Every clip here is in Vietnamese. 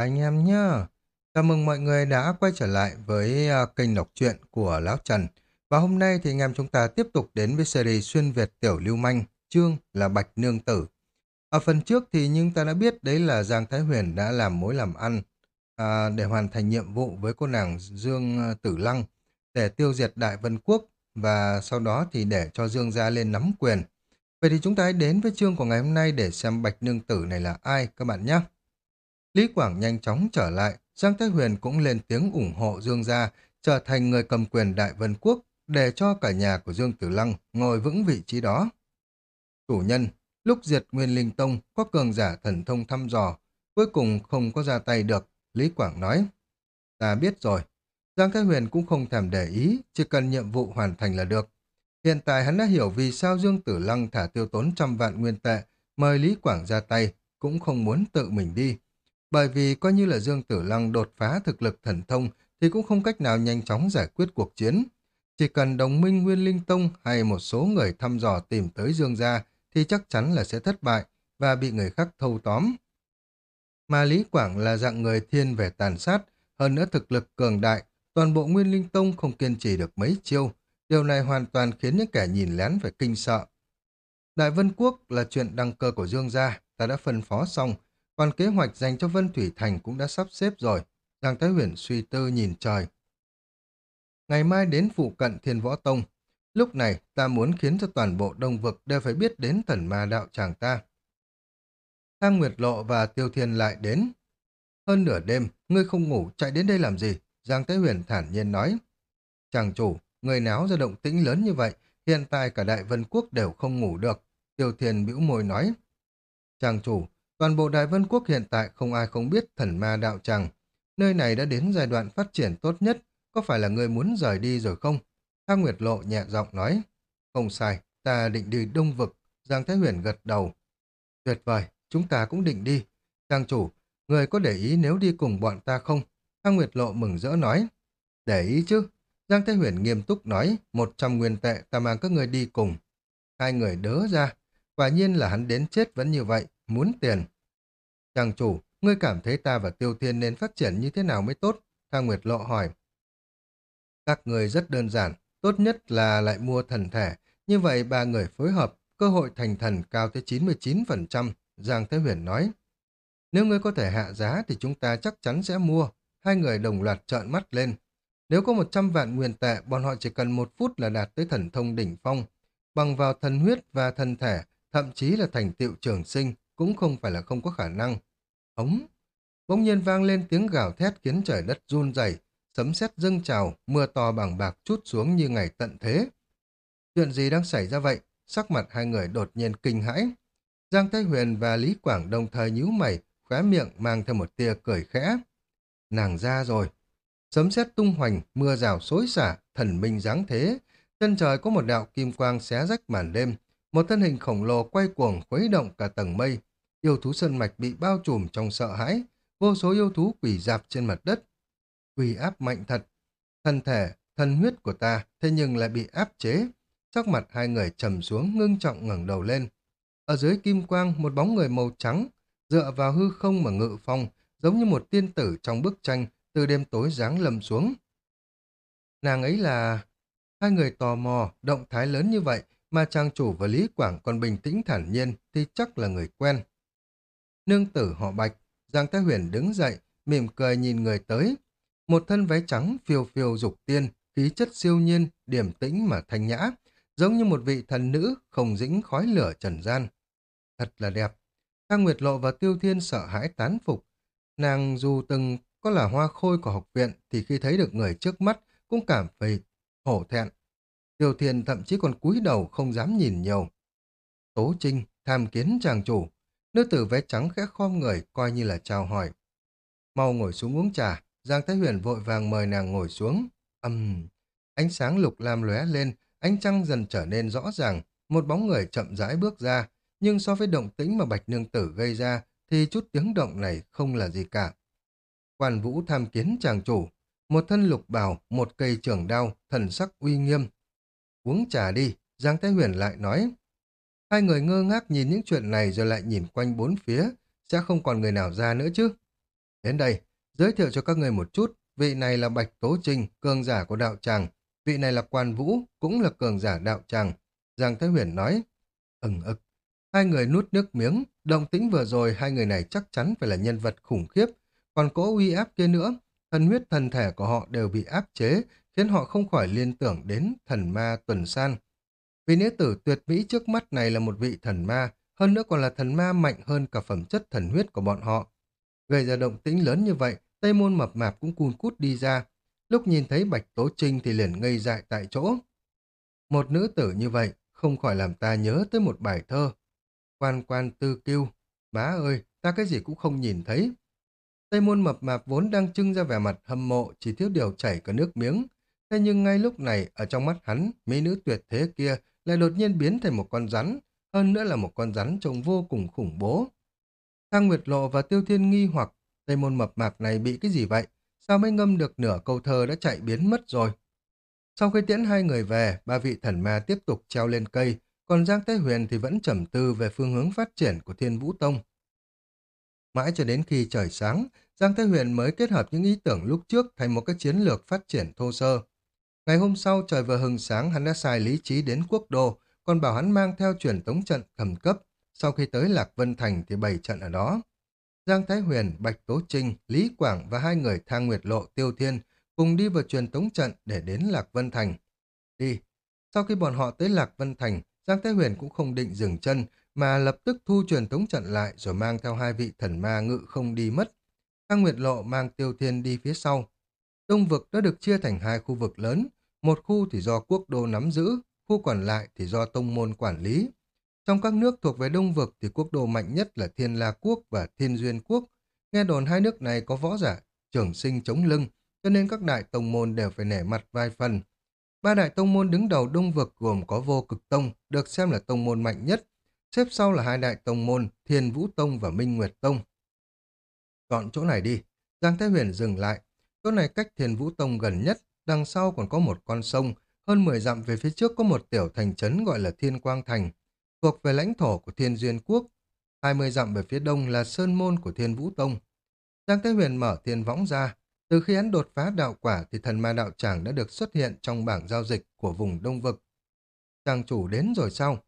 Các anh em nhé Chào mừng mọi người đã quay trở lại với à, kênh đọc truyện của Lão Trần. Và hôm nay thì anh em chúng ta tiếp tục đến với series xuyên Việt tiểu lưu manh, chương là Bạch Nương Tử. Ở phần trước thì nhưng ta đã biết đấy là Giang Thái Huyền đã làm mối làm ăn à, để hoàn thành nhiệm vụ với cô nàng Dương à, Tử Lăng để tiêu diệt Đại Vân Quốc và sau đó thì để cho Dương gia lên nắm quyền. Vậy thì chúng ta hãy đến với chương của ngày hôm nay để xem Bạch Nương Tử này là ai các bạn nhé. Lý Quảng nhanh chóng trở lại, Giang Thái Huyền cũng lên tiếng ủng hộ Dương gia, trở thành người cầm quyền Đại Vân Quốc, để cho cả nhà của Dương Tử Lăng ngồi vững vị trí đó. Chủ nhân, lúc diệt Nguyên Linh Tông có cường giả thần thông thăm dò, cuối cùng không có ra tay được, Lý Quảng nói. Ta biết rồi. Giang Thái Huyền cũng không thèm để ý, chỉ cần nhiệm vụ hoàn thành là được. Hiện tại hắn đã hiểu vì sao Dương Tử Lăng thả tiêu tốn trăm vạn nguyên tệ, mời Lý Quảng ra tay, cũng không muốn tự mình đi. Bởi vì coi như là Dương Tử Lăng đột phá thực lực thần thông thì cũng không cách nào nhanh chóng giải quyết cuộc chiến. Chỉ cần đồng minh Nguyên Linh Tông hay một số người thăm dò tìm tới Dương gia thì chắc chắn là sẽ thất bại và bị người khác thâu tóm. Mà Lý Quảng là dạng người thiên về tàn sát, hơn nữa thực lực cường đại, toàn bộ Nguyên Linh Tông không kiên trì được mấy chiêu. Điều này hoàn toàn khiến những kẻ nhìn lén phải kinh sợ. Đại Vân Quốc là chuyện đăng cơ của Dương gia, ta đã phân phó xong, còn kế hoạch dành cho Vân Thủy Thành cũng đã sắp xếp rồi. Giang Thái Huyền suy tư nhìn trời. Ngày mai đến phụ cận Thiên Võ Tông. Lúc này ta muốn khiến cho toàn bộ đông vực đều phải biết đến thần ma đạo tràng ta. Thang Nguyệt Lộ và Tiêu Thiên lại đến. Hơn nửa đêm, ngươi không ngủ chạy đến đây làm gì? Giang Thái Huyền thản nhiên nói. Chàng chủ, người náo ra động tĩnh lớn như vậy, hiện tại cả Đại Vân Quốc đều không ngủ được. Tiêu Thiên bĩu môi nói. Chàng chủ, Toàn bộ Đại Vân Quốc hiện tại không ai không biết thần ma đạo tràng. Nơi này đã đến giai đoạn phát triển tốt nhất, có phải là người muốn rời đi rồi không? Thác Nguyệt Lộ nhẹ giọng nói. Không sai, ta định đi đông vực. Giang Thái Huyền gật đầu. Tuyệt vời, chúng ta cũng định đi. Trang chủ, người có để ý nếu đi cùng bọn ta không? Thác Nguyệt Lộ mừng rỡ nói. Để ý chứ. Giang Thái Huyền nghiêm túc nói, một trăm nguyên tệ ta mang các người đi cùng. Hai người đỡ ra. Quả nhiên là hắn đến chết vẫn như vậy, muốn tiền. Chàng chủ, ngươi cảm thấy ta và Tiêu Thiên nên phát triển như thế nào mới tốt? Thang Nguyệt Lộ hỏi. Các người rất đơn giản, tốt nhất là lại mua thần thể. Như vậy ba người phối hợp, cơ hội thành thần cao tới 99%, Giang Thế Huyền nói. Nếu ngươi có thể hạ giá thì chúng ta chắc chắn sẽ mua. Hai người đồng loạt trợn mắt lên. Nếu có 100 vạn nguyên tệ, bọn họ chỉ cần một phút là đạt tới thần thông đỉnh phong. Bằng vào thần huyết và thần thể, thậm chí là thành tựu trường sinh, cũng không phải là không có khả năng. Ống! Bỗng nhiên vang lên tiếng gào thét khiến trời đất run rẩy, sấm sét dâng trào, mưa to bằng bạc chút xuống như ngày tận thế. Chuyện gì đang xảy ra vậy? Sắc mặt hai người đột nhiên kinh hãi. Giang Thái Huyền và Lý Quảng đồng thời nhíu mày, khóe miệng mang theo một tia cười khẽ. Nàng ra rồi. Sấm sét tung hoành, mưa rào xối xả, thần minh dáng thế. Chân trời có một đạo kim quang xé rách màn đêm, một thân hình khổng lồ quay cuồng khuấy động cả tầng mây. Yêu thú sơn mạch bị bao trùm trong sợ hãi, vô số yêu thú quỳ dạp trên mặt đất. Quỳ áp mạnh thật. Thân thể, thân huyết của ta, thế nhưng lại bị áp chế. Sắc mặt hai người trầm xuống ngưng trọng ngẩng đầu lên. Ở dưới kim quang, một bóng người màu trắng, dựa vào hư không mà ngự phong, giống như một tiên tử trong bức tranh từ đêm tối giáng lầm xuống. Nàng ấy là... Hai người tò mò, động thái lớn như vậy, mà trang chủ và Lý Quảng còn bình tĩnh thản nhiên thì chắc là người quen. Nương tử họ Bạch, Giang Thái Huyền đứng dậy, mỉm cười nhìn người tới. Một thân váy trắng phiêu phiêu dục tiên, khí chất siêu nhiên, điểm tĩnh mà thanh nhã, giống như một vị thần nữ không dĩnh khói lửa trần gian. Thật là đẹp. Thang Nguyệt Lộ và Tiêu Thiên sợ hãi tán phục. Nàng dù từng có là hoa khôi của học viện thì khi thấy được người trước mắt cũng cảm thấy hổ thẹn. Tiêu Thiên thậm chí còn cúi đầu không dám nhìn nhiều. Tố Trinh, tham kiến chàng chủ. Nữ tử vé trắng khẽ khom người coi như là chào hỏi. Mau ngồi xuống uống trà, Giang Thái Huyền vội vàng mời nàng ngồi xuống. Âm, uhm. ánh sáng lục lam lóe lên, ánh trăng dần trở nên rõ ràng, một bóng người chậm rãi bước ra, nhưng so với động tĩnh mà Bạch Nương Tử gây ra thì chút tiếng động này không là gì cả. Quan Vũ tham kiến chàng chủ, một thân lục bào, một cây trường đao, thần sắc uy nghiêm, Uống trà đi, Giang Thái Huyền lại nói. Hai người ngơ ngác nhìn những chuyện này rồi lại nhìn quanh bốn phía, sẽ không còn người nào ra nữa chứ. Đến đây, giới thiệu cho các người một chút, vị này là Bạch Tố Trinh, cường giả của đạo tràng, vị này là Quan Vũ, cũng là cường giả đạo tràng. Giang Thái Huyền nói, ừng ực. Hai người nuốt nước miếng, động tĩnh vừa rồi hai người này chắc chắn phải là nhân vật khủng khiếp, còn cỗ uy áp kia nữa, thần huyết thần thể của họ đều bị áp chế, khiến họ không khỏi liên tưởng đến thần ma tuần san. Vị nữ tử tuyệt mỹ trước mắt này là một vị thần ma, hơn nữa còn là thần ma mạnh hơn cả phẩm chất thần huyết của bọn họ. Gây ra động tĩnh lớn như vậy, Tây Môn mập mạp cũng cun cút đi ra. Lúc nhìn thấy Bạch Tố Trinh thì liền ngây dại tại chỗ. Một nữ tử như vậy không khỏi làm ta nhớ tới một bài thơ. Quan quan tư kiêu, má ơi, ta cái gì cũng không nhìn thấy. Tây Môn mập mạp vốn đang trưng ra vẻ mặt hâm mộ, chỉ thiếu điều chảy cả nước miếng. Thế nhưng ngay lúc này, ở trong mắt hắn, mỹ nữ tuyệt thế kia lại đột nhiên biến thành một con rắn, hơn nữa là một con rắn trông vô cùng khủng bố. Thang Nguyệt Lộ và Tiêu Thiên nghi hoặc Tây môn mập mạp này bị cái gì vậy? Sao mới ngâm được nửa câu thơ đã chạy biến mất rồi? Sau khi tiễn hai người về, ba vị thần ma tiếp tục treo lên cây, còn Giang Thế Huyền thì vẫn trầm tư về phương hướng phát triển của Thiên Vũ Tông. Mãi cho đến khi trời sáng, Giang Thế Huyền mới kết hợp những ý tưởng lúc trước thành một cái chiến lược phát triển thô sơ. Ngày hôm sau trời vừa hừng sáng hắn đã sai lý trí đến quốc đô, còn bảo hắn mang theo truyền tống trận khẩn cấp. Sau khi tới Lạc Vân Thành thì bày trận ở đó. Giang Thái Huyền, Bạch Tố Trinh, Lý Quảng và hai người thang nguyệt lộ tiêu thiên cùng đi vào truyền tống trận để đến Lạc Vân Thành. Đi. Sau khi bọn họ tới Lạc Vân Thành, Giang Thái Huyền cũng không định dừng chân, mà lập tức thu truyền tống trận lại rồi mang theo hai vị thần ma ngự không đi mất. Thang Nguyệt Lộ mang Tiêu Thiên đi phía sau. Đông vực đã được chia thành hai khu vực lớn, một khu thì do quốc đô nắm giữ, khu còn lại thì do tông môn quản lý. Trong các nước thuộc về Đông vực thì quốc đô mạnh nhất là Thiên La Quốc và Thiên Duyên Quốc. Nghe đồn hai nước này có võ giả, trưởng sinh chống lưng, cho nên các đại tông môn đều phải nể mặt vài phần. Ba đại tông môn đứng đầu Đông vực gồm có Vô Cực Tông, được xem là tông môn mạnh nhất. Xếp sau là hai đại tông môn Thiên Vũ Tông và Minh Nguyệt Tông. Chọn chỗ này đi. Giang Thái Huyền dừng lại. Chỗ này cách Thiên Vũ Tông gần nhất, đằng sau còn có một con sông, hơn 10 dặm về phía trước có một tiểu thành trấn gọi là Thiên Quang Thành, thuộc về lãnh thổ của Thiên Duyên Quốc. 20 dặm về phía đông là Sơn Môn của Thiên Vũ Tông. Giang Thế Huyền mở thiên võng ra. Từ khi hắn đột phá đạo quả thì thần ma đạo tràng đã được xuất hiện trong bảng giao dịch của vùng Đông Vực. Tràng chủ đến rồi sao?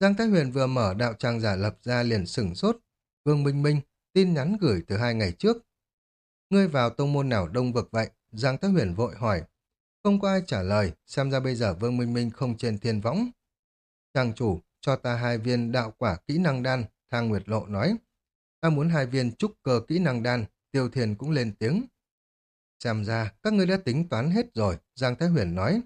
Giang Thái Huyền vừa mở đạo tràng giả lập ra liền sửng sốt. Vương Minh Minh, tin nhắn gửi từ hai ngày trước. Ngươi vào tông môn nào Đông Vực vậy? Giang Thái Huyền vội hỏi. Không có ai trả lời, xem ra bây giờ Vương Minh Minh không trên thiên võng. Trang chủ, cho ta hai viên đạo quả kỹ năng đan, Thang Nguyệt Lộ nói. Ta muốn hai viên trúc cơ kỹ năng đan, Tiêu Thiền cũng lên tiếng. Xem ra, các ngươi đã tính toán hết rồi, Giang Thái Huyền nói.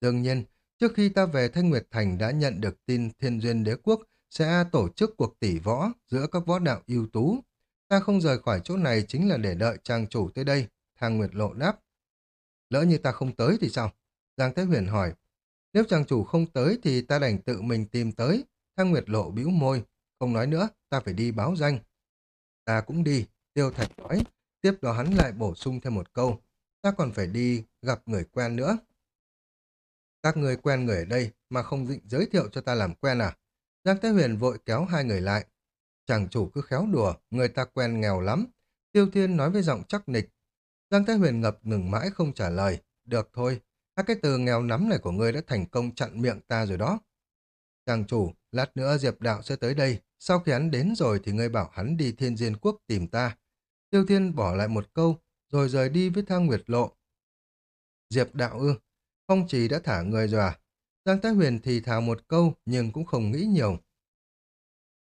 Đương nhiên, trước khi ta về Thanh Nguyệt Thành đã nhận được tin Thiên Duyên Đế Quốc sẽ tổ chức cuộc tỷ võ giữa các võ đạo ưu tú. Ta không rời khỏi chỗ này chính là để đợi trang chủ tới đây, Thang Nguyệt Lộ đáp. Lỡ như ta không tới thì sao? Giang Thế Huyền hỏi. Nếu chàng chủ không tới thì ta đành tự mình tìm tới. Thang Nguyệt Lộ bĩu môi. Không nói nữa, ta phải đi báo danh. Ta cũng đi, Tiêu Thạch nói. Tiếp đó hắn lại bổ sung thêm một câu. Ta còn phải đi gặp người quen nữa. Các người quen người ở đây mà không định giới thiệu cho ta làm quen à? Giang Thế Huyền vội kéo hai người lại. Chàng chủ cứ khéo đùa, người ta quen nghèo lắm. Tiêu Thiên nói với giọng chắc nịch, Giang Thái Huyền ngập ngừng mãi không trả lời. Được thôi, các cái từ nghèo nắm này của ngươi đã thành công chặn miệng ta rồi đó. Chàng chủ, lát nữa Diệp Đạo sẽ tới đây. Sau khi hắn đến rồi thì ngươi bảo hắn đi thiên diên quốc tìm ta. Tiêu Thiên bỏ lại một câu, rồi rời đi với thang nguyệt lộ. Diệp Đạo ư, phong trì đã thả người rồi à? Giang Thái Huyền thì thào một câu nhưng cũng không nghĩ nhiều.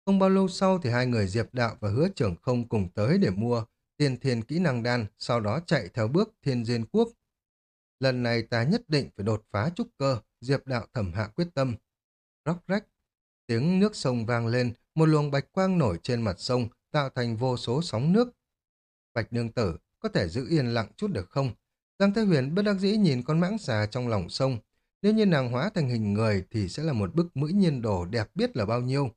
Không bao lâu sau thì hai người Diệp Đạo và Hứa Trưởng không cùng tới để mua tiên thiên kỹ năng đan, sau đó chạy theo bước thiên diên quốc. Lần này ta nhất định phải đột phá trúc cơ, diệp đạo thẩm hạ quyết tâm. Róc rách, tiếng nước sông vang lên, một luồng bạch quang nổi trên mặt sông, tạo thành vô số sóng nước. Bạch nương tử, có thể giữ yên lặng chút được không? Giang Thế Huyền bất đắc dĩ nhìn con mãng xà trong lòng sông. Nếu như nàng hóa thành hình người thì sẽ là một bức mũi nhiên đồ đẹp biết là bao nhiêu.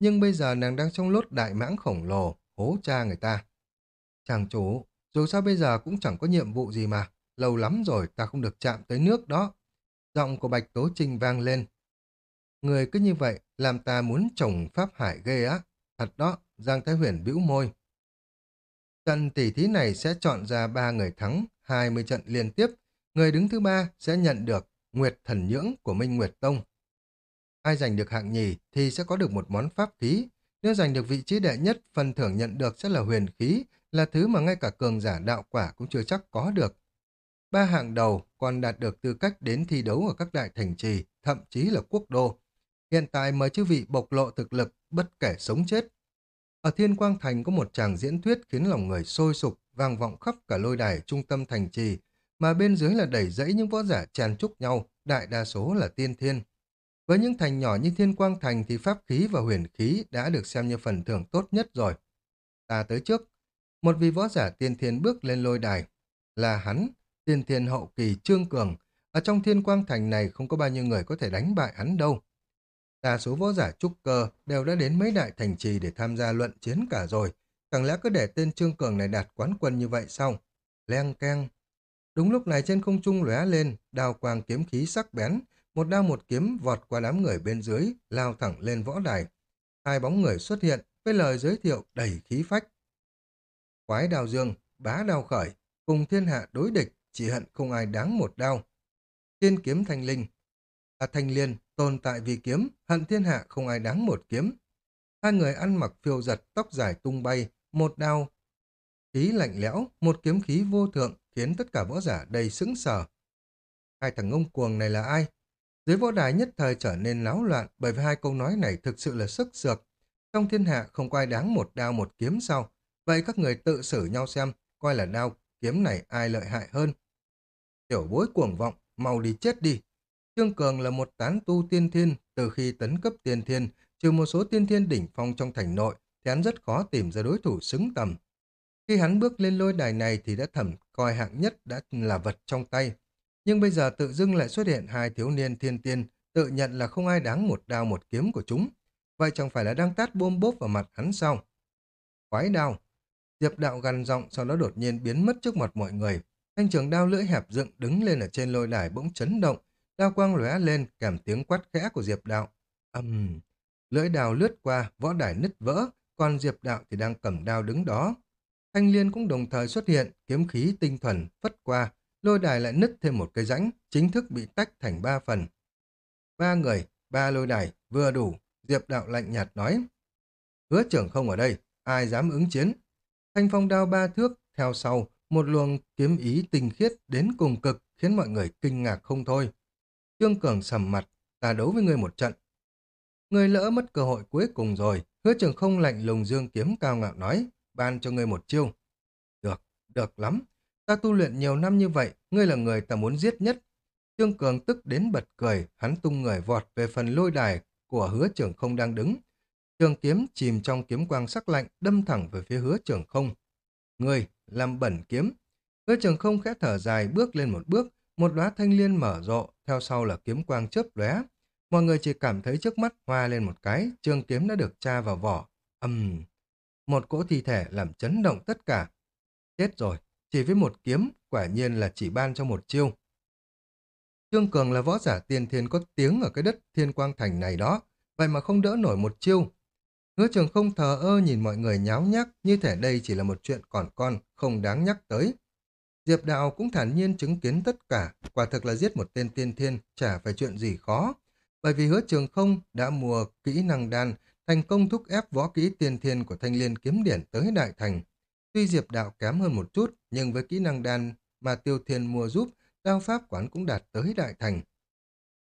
Nhưng bây giờ nàng đang trong lốt đại mãng khổng lồ, hố cha người ta. Chàng chủ, dù sao bây giờ cũng chẳng có nhiệm vụ gì mà. Lâu lắm rồi ta không được chạm tới nước đó. Giọng của Bạch Tố Trinh vang lên. Người cứ như vậy làm ta muốn trồng pháp hải ghê á. Thật đó, Giang Thái Huyền bĩu môi. Trận tỷ thí này sẽ chọn ra ba người thắng 20 trận liên tiếp. Người đứng thứ ba sẽ nhận được Nguyệt Thần Nhưỡng của Minh Nguyệt Tông. Ai giành được hạng nhì thì sẽ có được một món pháp khí. Nếu giành được vị trí đệ nhất, phần thưởng nhận được sẽ là huyền khí, là thứ mà ngay cả cường giả đạo quả cũng chưa chắc có được. Ba hạng đầu còn đạt được tư cách đến thi đấu ở các đại thành trì, thậm chí là quốc đô. Hiện tại mời chư vị bộc lộ thực lực, bất kể sống chết. Ở Thiên Quang Thành có một tràng diễn thuyết khiến lòng người sôi sục, vang vọng khắp cả lôi đài trung tâm thành trì, mà bên dưới là đẩy dẫy những võ giả tràn trúc nhau, đại đa số là tiên thiên. Với những thành nhỏ như Thiên Quang Thành thì pháp khí và huyền khí đã được xem như phần thưởng tốt nhất rồi. Ta tới trước, một vị võ giả tiên thiên bước lên lôi đài. Là hắn, tiên thiên hậu kỳ trương cường. Ở trong Thiên Quang Thành này không có bao nhiêu người có thể đánh bại hắn đâu. Đa số võ giả trúc cơ đều đã đến mấy đại thành trì để tham gia luận chiến cả rồi. Chẳng lẽ cứ để tên Trương Cường này đạt quán quân như vậy sao? Leng keng. Đúng lúc này trên không trung lóe lên, đao quang kiếm khí sắc bén, một đao một kiếm vọt qua đám người bên dưới, lao thẳng lên võ đài. Hai bóng người xuất hiện với lời giới thiệu đầy khí phách. Quái Đào dương, bá Đào khởi, cùng thiên hạ đối địch, chỉ hận không ai đáng một đao. Thiên kiếm thanh linh, là thanh liên, tồn tại vì kiếm, hận thiên hạ không ai đáng một kiếm. Hai người ăn mặc phiêu giật, tóc dài tung bay, một đao. Khí lạnh lẽo, một kiếm khí vô thượng khiến tất cả võ giả đầy sững sờ. Hai thằng ông cuồng này là ai? Dưới võ đài nhất thời trở nên náo loạn bởi vì hai câu nói này thực sự là sức sược. Trong thiên hạ không có ai đáng một đao một kiếm sao? Vậy các người tự xử nhau xem, coi là đao, kiếm này ai lợi hại hơn. Tiểu bối cuồng vọng, mau đi chết đi. Trương Cường là một tán tu tiên thiên, từ khi tấn cấp tiên thiên, trừ một số tiên thiên đỉnh phong trong thành nội, thì hắn rất khó tìm ra đối thủ xứng tầm. Khi hắn bước lên lôi đài này thì đã thẩm coi hạng nhất đã là vật trong tay. Nhưng bây giờ tự dưng lại xuất hiện hai thiếu niên thiên tiên, tự nhận là không ai đáng một đao một kiếm của chúng. Vậy chẳng phải là đang tát bôm bốp vào mặt hắn sao? Quái đao! Diệp đạo gằn giọng sau đó đột nhiên biến mất trước mặt mọi người. Thanh trường đao lưỡi hẹp dựng đứng lên ở trên lôi đài bỗng chấn động, đao quang lóe lên kèm tiếng quát khẽ của Diệp đạo. ầm, Uhm. Lưỡi đao lướt qua, võ đài nứt vỡ, còn Diệp đạo thì đang cầm đao đứng đó. Thanh liên cũng đồng thời xuất hiện, kiếm khí tinh thuần, phất qua, lôi đài lại nứt thêm một cây rãnh, chính thức bị tách thành ba phần. Ba người, ba lôi đài, vừa đủ, Diệp đạo lạnh nhạt nói. Hứa trưởng không ở đây, ai dám ứng chiến? Thanh phong đao ba thước, theo sau, một luồng kiếm ý tinh khiết đến cùng cực khiến mọi người kinh ngạc không thôi. Trương Cường sầm mặt, ta đấu với ngươi một trận. Người lỡ mất cơ hội cuối cùng rồi, hứa Trường không lạnh lùng dương kiếm cao ngạo nói, ban cho ngươi một chiêu. Được, được lắm. Ta tu luyện nhiều năm như vậy, ngươi là người ta muốn giết nhất. Trương Cường tức đến bật cười, hắn tung người vọt về phần lôi đài của hứa trưởng không đang đứng. Trường kiếm chìm trong kiếm quang sắc lạnh, đâm thẳng về phía hứa trường không. người làm bẩn kiếm. Hứa trường không khẽ thở dài bước lên một bước, một đóa thanh liên mở rộ, theo sau là kiếm quang chớp lóe. Mọi người chỉ cảm thấy trước mắt hoa lên một cái, trường kiếm đã được tra vào vỏ. Âm... Một cỗ thi thể làm chấn động tất cả. Chết rồi, chỉ với một kiếm, quả nhiên là chỉ ban cho một chiêu. Trương Cường là võ giả tiên thiên có tiếng ở cái đất thiên quang thành này đó, vậy mà không đỡ nổi một chiêu. Hứa trường không thờ ơ nhìn mọi người nháo nhác, như thể đây chỉ là một chuyện còn con, không đáng nhắc tới. Diệp Đạo cũng thản nhiên chứng kiến tất cả, quả thực là giết một tên tiên thiên, chả phải chuyện gì khó. Bởi vì hứa trường không đã mua kỹ năng đan, thành công thúc ép võ kỹ tiên thiên của thanh liên kiếm điển tới đại thành. Tuy Diệp Đạo kém hơn một chút, nhưng với kỹ năng đan mà Tiêu Thiên mua giúp, đao pháp quán cũng đạt tới đại thành.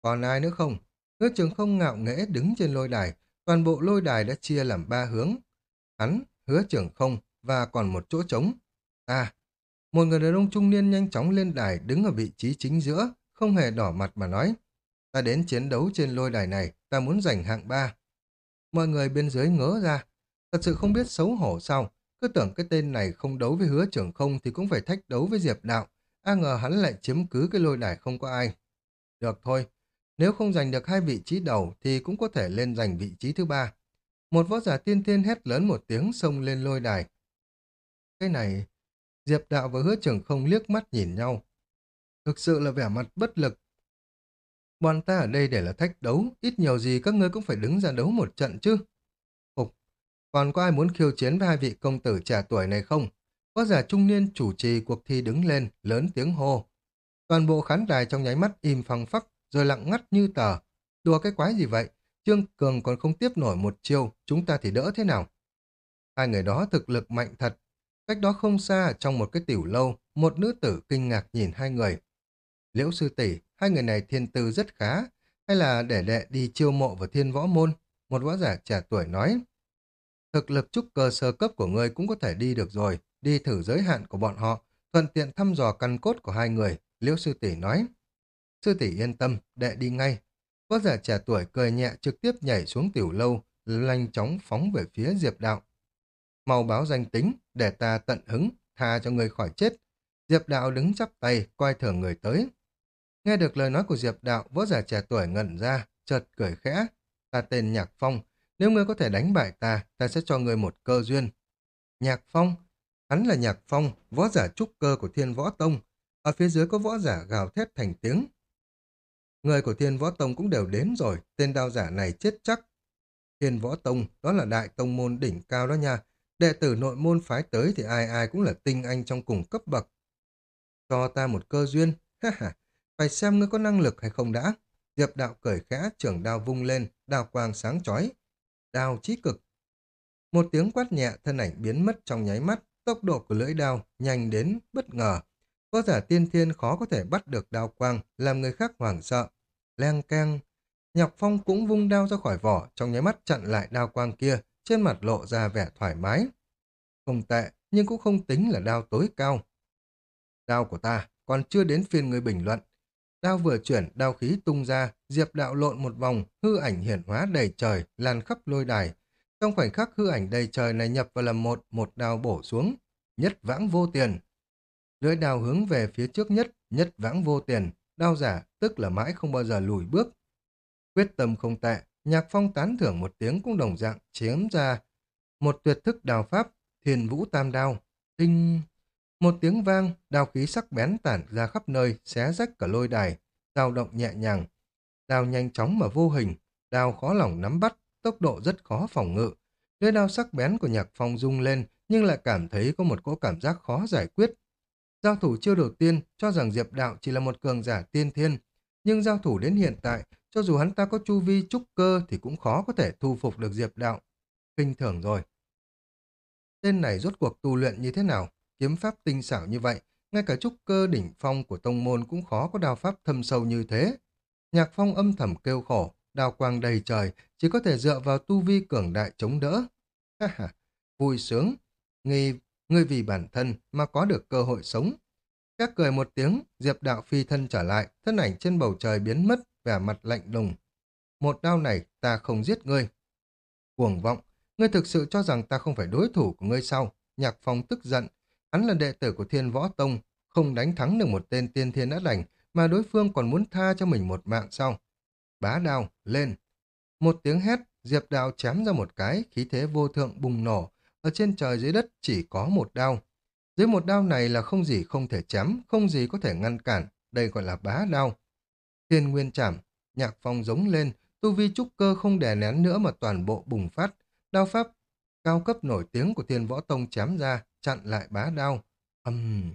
Còn ai nữa không? Hứa trường không ngạo nghễ đứng trên lôi đài, toàn bộ lôi đài đã chia làm ba hướng. Hắn, hứa trưởng không, và còn một chỗ trống. À, một người đàn ông trung niên nhanh chóng lên đài đứng ở vị trí chính giữa, không hề đỏ mặt mà nói. Ta đến chiến đấu trên lôi đài này, ta muốn giành hạng ba. Mọi người bên dưới ngớ ra, thật sự không biết xấu hổ sao, cứ tưởng cái tên này không đấu với hứa trưởng không thì cũng phải thách đấu với Diệp Đạo, a ngờ hắn lại chiếm cứ cái lôi đài không có ai. Được thôi, nếu không giành được hai vị trí đầu thì cũng có thể lên giành vị trí thứ ba. Một võ giả tiên thiên hét lớn một tiếng xông lên lôi đài. Cái này, Diệp Đạo và hứa trưởng không liếc mắt nhìn nhau. Thực sự là vẻ mặt bất lực. Bọn ta ở đây để là thách đấu, ít nhiều gì các ngươi cũng phải đứng ra đấu một trận chứ. Phục, còn có ai muốn khiêu chiến với hai vị công tử trẻ tuổi này không? Võ giả trung niên chủ trì cuộc thi đứng lên, lớn tiếng hô. Toàn bộ khán đài trong nháy mắt im phăng phắc, rồi lặng ngắt như tờ. Đùa cái quái gì vậy? Trương Cường còn không tiếp nổi một chiêu, chúng ta thì đỡ thế nào? Hai người đó thực lực mạnh thật. Cách đó không xa, trong một cái tiểu lâu, một nữ tử kinh ngạc nhìn hai người. Liễu sư tỷ, hai người này thiên tư rất khá, hay là để đệ đi chiêu mộ vào thiên võ môn? Một võ giả trẻ tuổi nói. Thực lực trúc cơ sơ cấp của ngươi cũng có thể đi được rồi, đi thử giới hạn của bọn họ, thuận tiện thăm dò căn cốt của hai người, Liễu sư tỷ nói. Sư tỷ yên tâm, đệ đi ngay. Võ giả trẻ tuổi cười nhẹ trực tiếp nhảy xuống tiểu lâu, lanh chóng phóng về phía Diệp Đạo. Mau báo danh tính, để ta tận hứng, tha cho người khỏi chết. Diệp Đạo đứng chắp tay, coi thường người tới. Nghe được lời nói của Diệp Đạo, võ giả trẻ tuổi ngẩn ra, chợt cười khẽ. Ta tên Nhạc Phong, nếu ngươi có thể đánh bại ta, ta sẽ cho ngươi một cơ duyên. Nhạc Phong? Hắn là Nhạc Phong, võ giả trúc cơ của Thiên Võ Tông. Ở phía dưới có võ giả gào thét thành tiếng. Người của Thiên Võ Tông cũng đều đến rồi, tên đao giả này chết chắc. Thiên Võ Tông, đó là đại tông môn đỉnh cao đó nha. Đệ tử nội môn phái tới thì ai ai cũng là tinh anh trong cùng cấp bậc. Cho ta một cơ duyên, ha ha, phải xem ngươi có năng lực hay không đã. Diệp đạo cởi khẽ, trưởng đao vung lên, đao quang sáng chói. Đao chí cực. Một tiếng quát nhẹ, thân ảnh biến mất trong nháy mắt, tốc độ của lưỡi đao nhanh đến bất ngờ. Có giả tiên thiên khó có thể bắt được đao quang, làm người khác hoảng sợ. Leng keng. Nhọc Phong cũng vung đao ra khỏi vỏ, trong nháy mắt chặn lại đao quang kia, trên mặt lộ ra vẻ thoải mái. Không tệ, nhưng cũng không tính là đao tối cao. Đao của ta còn chưa đến phiên người bình luận. Đao vừa chuyển, đao khí tung ra, diệp đạo lộn một vòng, hư ảnh hiển hóa đầy trời, lan khắp lôi đài. Trong khoảnh khắc hư ảnh đầy trời này nhập vào làm một, một đao bổ xuống. Nhất vãng vô tiền. Lưỡi đao hướng về phía trước nhất, nhất vãng vô tiền. Đao giả, tức là mãi không bao giờ lùi bước. Quyết tâm không tệ, nhạc phong tán thưởng một tiếng cũng đồng dạng chiếm ra. Một tuyệt thức đào pháp, thiền vũ tam đao. Tinh... Một tiếng vang, đao khí sắc bén tản ra khắp nơi, xé rách cả lôi đài, dao động nhẹ nhàng. Đao nhanh chóng mà vô hình, đao khó lòng nắm bắt, tốc độ rất khó phòng ngự. Lưỡi đao sắc bén của nhạc phong rung lên, nhưng lại cảm thấy có một cỗ cảm giác khó giải quyết. Giao thủ chiêu đầu tiên cho rằng Diệp Đạo chỉ là một cường giả tiên thiên, nhưng giao thủ đến hiện tại, cho dù hắn ta có chu vi trúc cơ thì cũng khó có thể thu phục được Diệp Đạo. Kinh thường rồi. Tên này rốt cuộc tu luyện như thế nào? kiếm pháp tinh xảo như vậy, ngay cả trúc cơ đỉnh phong của tông môn cũng khó có đào pháp thâm sâu như thế. Nhạc phong âm thầm kêu khổ, đao quang đầy trời, chỉ có thể dựa vào tu vi cường đại chống đỡ. Ha ha, vui sướng, nghi, ngươi vì bản thân mà có được cơ hội sống. Các cười một tiếng, Diệp đạo phi thân trở lại, thân ảnh trên bầu trời biến mất, vẻ mặt lạnh lùng. Một đao này ta không giết ngươi. Cuồng vọng, ngươi thực sự cho rằng ta không phải đối thủ của ngươi sao? Nhạc phong tức giận, Hắn là đệ tử của Thiên Võ Tông, không đánh thắng được một tên tiên thiên đã lành, mà đối phương còn muốn tha cho mình một mạng sau. Bá đao, lên. Một tiếng hét, Diệp Đạo chém ra một cái, khí thế vô thượng bùng nổ. Ở trên trời dưới đất chỉ có một đao. Dưới một đao này là không gì không thể chém, không gì có thể ngăn cản. Đây gọi là bá đao. Thiên nguyên chảm, nhạc phong giống lên, tu vi trúc cơ không đè nén nữa mà toàn bộ bùng phát. Đao pháp cao cấp nổi tiếng của thiên võ tông chém ra, chặn lại bá đao. Âm... Uhm.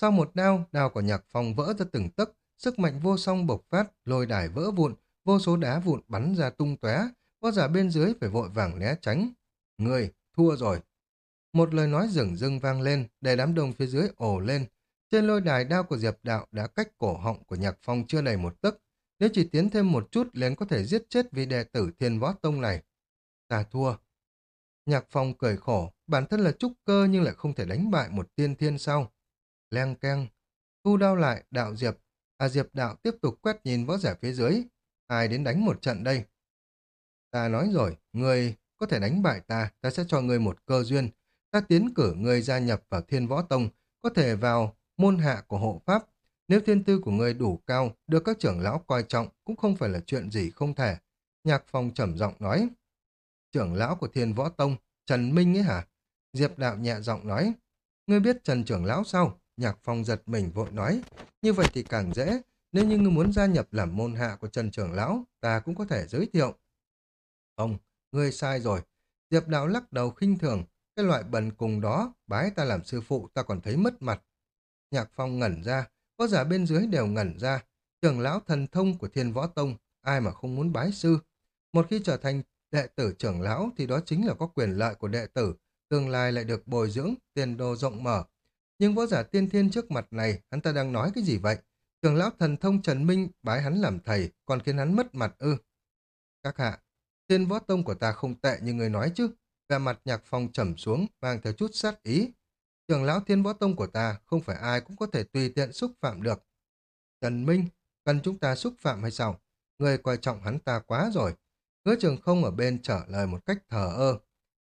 Sau một đao, đao của nhạc phong vỡ ra từng tấc, sức mạnh vô song bộc phát, lôi đài vỡ vụn, vô số đá vụn bắn ra tung tóe, võ giả bên dưới phải vội vàng né tránh. Người, thua rồi. Một lời nói rừng rưng vang lên, để đám đông phía dưới ổ lên. Trên lôi đài đao của Diệp Đạo đã cách cổ họng của Nhạc Phong chưa đầy một tấc. Nếu chỉ tiến thêm một chút, liền có thể giết chết vị đệ tử thiên võ tông này. Ta thua, Nhạc phong cười khổ, bản thân là trúc cơ nhưng lại không thể đánh bại một tiên thiên sau. Leng keng, thu đao lại, đạo diệp. À diệp đạo tiếp tục quét nhìn võ giả phía dưới. Ai đến đánh một trận đây? Ta nói rồi, người có thể đánh bại ta, ta sẽ cho người một cơ duyên. Ta tiến cử người gia nhập vào thiên võ tông, có thể vào môn hạ của hộ pháp. Nếu thiên tư của người đủ cao, được các trưởng lão coi trọng, cũng không phải là chuyện gì không thể. Nhạc phong trầm giọng nói trưởng lão của thiên võ tông, Trần Minh ấy hả? Diệp đạo nhẹ giọng nói, ngươi biết Trần trưởng lão sao? Nhạc phong giật mình vội nói, như vậy thì càng dễ, nếu như ngươi muốn gia nhập làm môn hạ của Trần trưởng lão, ta cũng có thể giới thiệu. Không, ngươi sai rồi. Diệp đạo lắc đầu khinh thường, cái loại bần cùng đó, bái ta làm sư phụ ta còn thấy mất mặt. Nhạc Phong ngẩn ra, có giả bên dưới đều ngẩn ra. Trưởng lão thần thông của thiên võ tông, ai mà không muốn bái sư. Một khi trở thành đệ tử trưởng lão thì đó chính là có quyền lợi của đệ tử, tương lai lại được bồi dưỡng, tiền đồ rộng mở. Nhưng võ giả tiên thiên trước mặt này, hắn ta đang nói cái gì vậy? Trưởng lão thần thông Trần Minh bái hắn làm thầy, còn khiến hắn mất mặt ư. Các hạ, thiên võ tông của ta không tệ như người nói chứ. Vẻ mặt nhạc phong trầm xuống, mang theo chút sát ý. trường lão thiên võ tông của ta không phải ai cũng có thể tùy tiện xúc phạm được. Trần Minh, cần chúng ta xúc phạm hay sao? Người coi trọng hắn ta quá rồi. Hứa trường không ở bên trả lời một cách thờ ơ.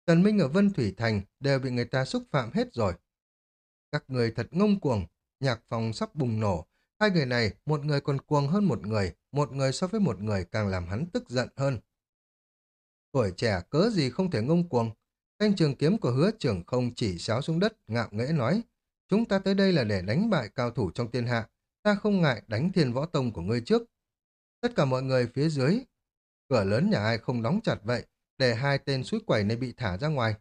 Trần Minh ở Vân Thủy Thành đều bị người ta xúc phạm hết rồi. Các người thật ngông cuồng, nhạc phòng sắp bùng nổ. Hai người này, một người còn cuồng hơn một người, một người so với một người càng làm hắn tức giận hơn. Tuổi trẻ cớ gì không thể ngông cuồng. Thanh trường kiếm của hứa trưởng không chỉ xáo xuống đất, ngạo nghễ nói. Chúng ta tới đây là để đánh bại cao thủ trong thiên hạ. Ta không ngại đánh thiên võ tông của ngươi trước. Tất cả mọi người phía dưới, cửa lớn nhà ai không đóng chặt vậy, để hai tên suối quẩy này bị thả ra ngoài.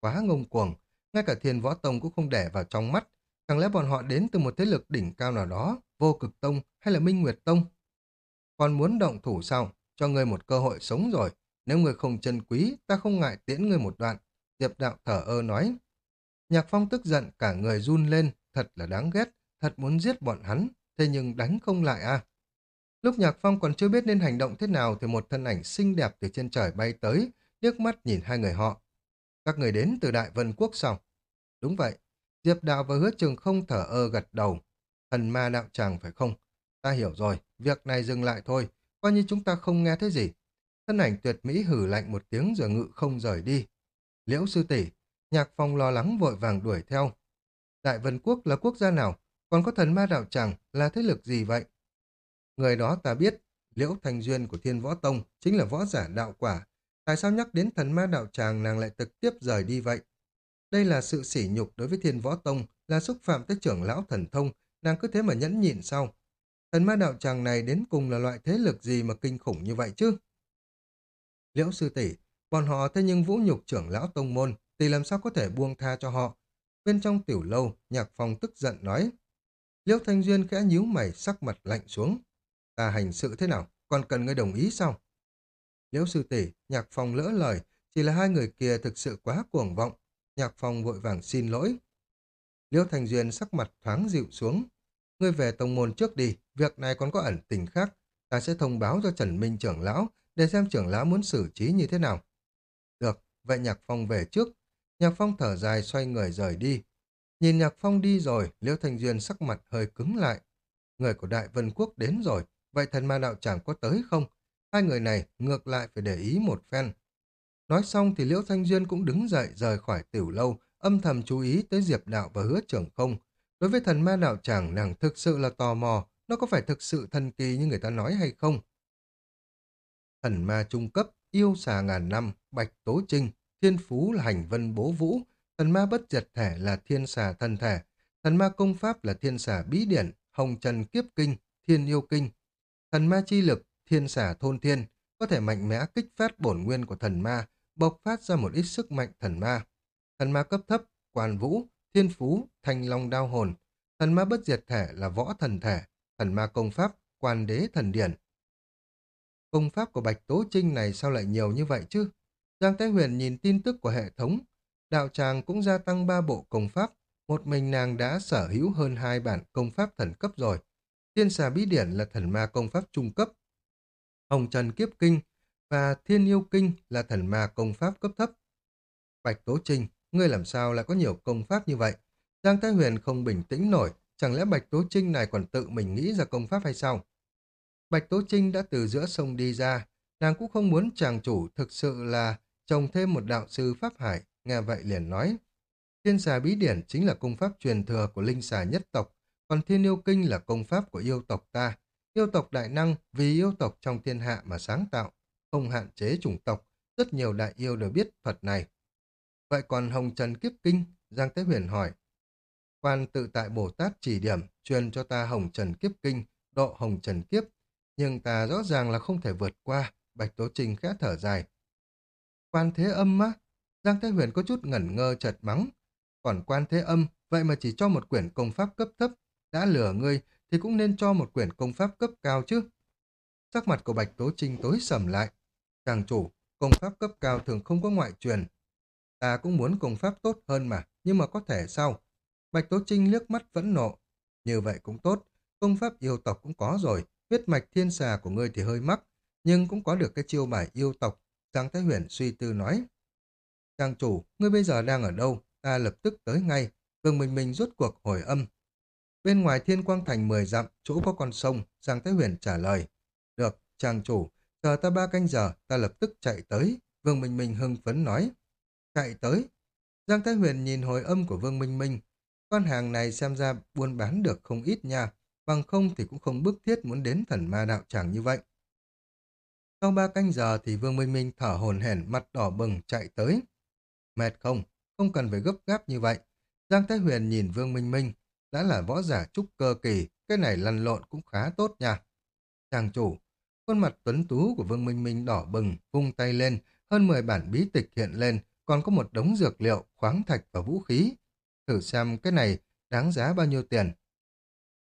Quá ngông cuồng, ngay cả thiên võ tông cũng không để vào trong mắt. Chẳng lẽ bọn họ đến từ một thế lực đỉnh cao nào đó, vô cực tông hay là minh nguyệt tông? Còn muốn động thủ sao? Cho ngươi một cơ hội sống rồi. Nếu người không chân quý, ta không ngại tiễn người một đoạn. Diệp đạo thở ơ nói. Nhạc phong tức giận, cả người run lên, thật là đáng ghét, thật muốn giết bọn hắn, thế nhưng đánh không lại à. Lúc Nhạc Phong còn chưa biết nên hành động thế nào thì một thân ảnh xinh đẹp từ trên trời bay tới, liếc mắt nhìn hai người họ. Các người đến từ Đại Vân Quốc sao? Đúng vậy. Diệp Đạo và Hứa Trường không thở ơ gật đầu. Thần ma đạo tràng phải không? Ta hiểu rồi, việc này dừng lại thôi, coi như chúng ta không nghe thấy gì. Thân ảnh tuyệt mỹ hử lạnh một tiếng rồi ngự không rời đi. Liễu sư tỷ, Nhạc Phong lo lắng vội vàng đuổi theo. Đại Vân Quốc là quốc gia nào? Còn có thần ma đạo tràng là thế lực gì vậy? Người đó ta biết, Liễu thành Duyên của Thiên Võ Tông chính là võ giả đạo quả. Tại sao nhắc đến thần ma đạo tràng nàng lại trực tiếp rời đi vậy? Đây là sự sỉ nhục đối với Thiên Võ Tông, là xúc phạm tới trưởng lão thần thông, nàng cứ thế mà nhẫn nhịn sau. Thần ma đạo tràng này đến cùng là loại thế lực gì mà kinh khủng như vậy chứ? Liễu sư tỷ, bọn họ thế nhưng vũ nhục trưởng lão tông môn, thì làm sao có thể buông tha cho họ? Bên trong tiểu lâu, nhạc phòng tức giận nói. Liễu Thanh Duyên khẽ nhíu mày sắc mặt lạnh xuống. Ta hành sự thế nào? Còn cần ngươi đồng ý sao? Liễu sư tỷ, nhạc phòng lỡ lời, chỉ là hai người kia thực sự quá cuồng vọng. Nhạc phòng vội vàng xin lỗi. Liễu thanh Duyên sắc mặt thoáng dịu xuống. Ngươi về tông môn trước đi, việc này còn có ẩn tình khác. Ta sẽ thông báo cho Trần Minh trưởng lão, để xem trưởng lão muốn xử trí như thế nào. Được, vậy Nhạc Phong về trước. Nhạc Phong thở dài xoay người rời đi. Nhìn Nhạc Phong đi rồi, Liễu thanh Duyên sắc mặt hơi cứng lại. Người của Đại Vân Quốc đến rồi, vậy thần ma đạo chẳng có tới không? Hai người này ngược lại phải để ý một phen. Nói xong thì Liễu Thanh Duyên cũng đứng dậy rời khỏi tiểu lâu, âm thầm chú ý tới Diệp Đạo và hứa trưởng không. Đối với thần ma đạo chẳng nàng thực sự là tò mò, nó có phải thực sự thần kỳ như người ta nói hay không? Thần ma trung cấp, yêu xà ngàn năm, bạch tố trinh, thiên phú là hành vân bố vũ, thần ma bất diệt thể là thiên xà thân thể, thần ma công pháp là thiên xà bí điển, hồng trần kiếp kinh, thiên yêu kinh, Thần ma chi lực, thiên xà thôn thiên, có thể mạnh mẽ kích phát bổn nguyên của thần ma, bộc phát ra một ít sức mạnh thần ma. Thần ma cấp thấp, quan vũ, thiên phú, thanh long đao hồn. Thần ma bất diệt thể là võ thần thể, thần ma công pháp, quan đế thần điển. Công pháp của Bạch Tố Trinh này sao lại nhiều như vậy chứ? Giang Thái Huyền nhìn tin tức của hệ thống. Đạo tràng cũng gia tăng ba bộ công pháp. Một mình nàng đã sở hữu hơn hai bản công pháp thần cấp rồi. Thiên xà bí điển là thần ma công pháp trung cấp. Hồng Trần Kiếp Kinh và Thiên Yêu Kinh là thần ma công pháp cấp thấp. Bạch Tố Trinh, ngươi làm sao lại có nhiều công pháp như vậy? Giang Thái Huyền không bình tĩnh nổi, chẳng lẽ Bạch Tố Trinh này còn tự mình nghĩ ra công pháp hay sao? Bạch Tố Trinh đã từ giữa sông đi ra, nàng cũng không muốn chàng chủ thực sự là trồng thêm một đạo sư Pháp Hải, nghe vậy liền nói. Thiên xà bí điển chính là công pháp truyền thừa của linh xà nhất tộc, còn thiên yêu kinh là công pháp của yêu tộc ta. Yêu tộc đại năng vì yêu tộc trong thiên hạ mà sáng tạo, không hạn chế chủng tộc, rất nhiều đại yêu đều biết thuật này. Vậy còn Hồng Trần Kiếp Kinh, Giang Tế Huyền hỏi. Quan tự tại Bồ Tát chỉ điểm, truyền cho ta Hồng Trần Kiếp Kinh, độ Hồng Trần Kiếp, nhưng ta rõ ràng là không thể vượt qua, Bạch Tố Trinh khẽ thở dài. Quan thế âm á, Giang Thái Huyền có chút ngẩn ngơ chợt mắng. Còn quan thế âm, vậy mà chỉ cho một quyển công pháp cấp thấp. Đã lừa ngươi thì cũng nên cho một quyển công pháp cấp cao chứ. Sắc mặt của Bạch Tố Trinh tối sầm lại. Chàng chủ, công pháp cấp cao thường không có ngoại truyền. Ta cũng muốn công pháp tốt hơn mà, nhưng mà có thể sao? Bạch Tố Trinh liếc mắt vẫn nộ. Như vậy cũng tốt, công pháp yêu tộc cũng có rồi, huyết mạch thiên xà của ngươi thì hơi mắc, nhưng cũng có được cái chiêu bài yêu tộc. Giang Thái Huyền suy tư nói. Trang chủ, ngươi bây giờ đang ở đâu? Ta lập tức tới ngay. Vương Minh Minh rút cuộc hồi âm. Bên ngoài thiên quang thành 10 dặm, chỗ có con sông, Giang Thái Huyền trả lời. Được, trang chủ, chờ ta ba canh giờ, ta lập tức chạy tới. Vương Minh Minh hưng phấn nói. Chạy tới. Giang Thái Huyền nhìn hồi âm của Vương Minh Minh. Con hàng này xem ra buôn bán được không ít nha, bằng không thì cũng không bức thiết muốn đến thần ma đạo tràng như vậy. Sau ba canh giờ thì Vương Minh Minh thở hồn hển mặt đỏ bừng chạy tới. Mệt không? Không cần phải gấp gáp như vậy. Giang Thái Huyền nhìn Vương Minh Minh, đã là võ giả trúc cơ kỳ, cái này lăn lộn cũng khá tốt nha. Chàng chủ, khuôn mặt tuấn tú của Vương Minh Minh đỏ bừng, vung tay lên, hơn 10 bản bí tịch hiện lên, còn có một đống dược liệu, khoáng thạch và vũ khí. Thử xem cái này đáng giá bao nhiêu tiền.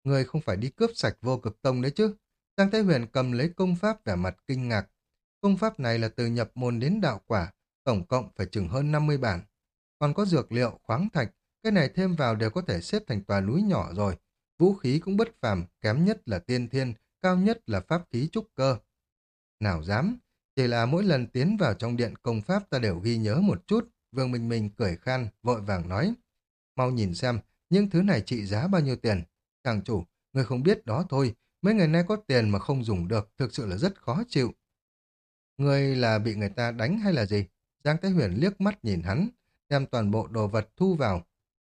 Người không phải đi cướp sạch vô cực tông đấy chứ. Giang Thái Huyền cầm lấy công pháp vẻ mặt kinh ngạc. Công pháp này là từ nhập môn đến đạo quả, tổng cộng phải chừng hơn 50 bản. Còn có dược liệu, khoáng thạch, cái này thêm vào đều có thể xếp thành tòa núi nhỏ rồi. Vũ khí cũng bất phàm, kém nhất là tiên thiên, cao nhất là pháp khí trúc cơ. Nào dám, chỉ là mỗi lần tiến vào trong điện công pháp ta đều ghi nhớ một chút. Vương Minh Minh cười khan, vội vàng nói. Mau nhìn xem, những thứ này trị giá bao nhiêu tiền. Chàng chủ, người không biết đó thôi, mấy ngày nay có tiền mà không dùng được, thực sự là rất khó chịu. Người là bị người ta đánh hay là gì? Giang Thái Huyền liếc mắt nhìn hắn, đem toàn bộ đồ vật thu vào.